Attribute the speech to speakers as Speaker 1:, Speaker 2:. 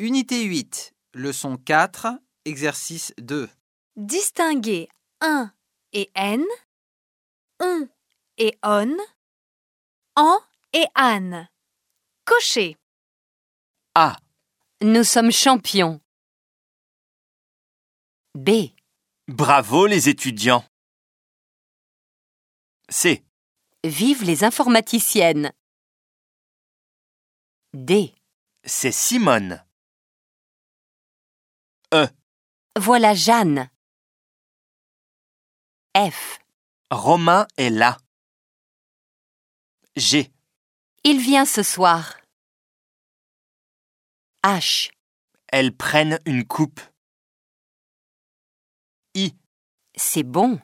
Speaker 1: Unité 8, leçon 4, exercice 2.
Speaker 2: Distinguer un et n, on et on, en et an. Cocher.
Speaker 3: A.
Speaker 4: Nous sommes champions. B.
Speaker 3: Bravo les étudiants. C.
Speaker 4: Vive les informaticiennes. D.
Speaker 3: C'est Simone.
Speaker 4: Voilà Jeanne. F.
Speaker 3: Romain est là. G.
Speaker 4: Il vient ce soir. H.
Speaker 3: Elles prennent une coupe.
Speaker 4: C'est bon.